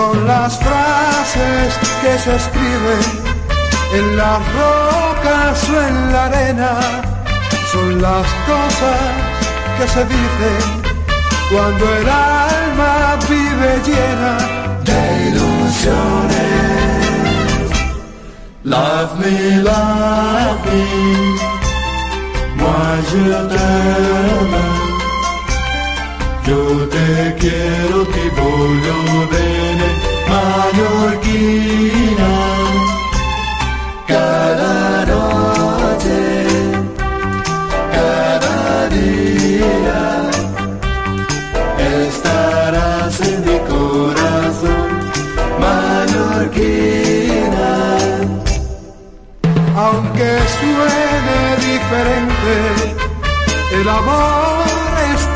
Son las frases que se escriben en las rocas o en la arena. Son las cosas que se dicen cuando el alma vive llena de ilusiones. Love me, love me, moi je t'aime. Yo te quiero, ti voglio bene, Mallorquina. Cada noche, cada día, estarás en mi corazón, Mallorquina. Aunque suene diferente, el amor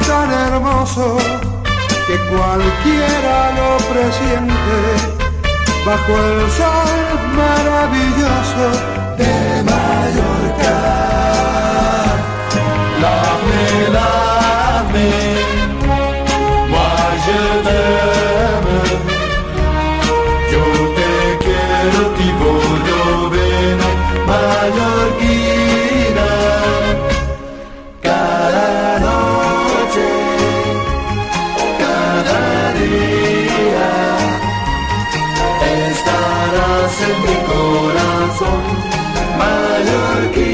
tan hermoso que cualquiera lo presiente bajo el sol estarás en mi corazón, Mallorquina.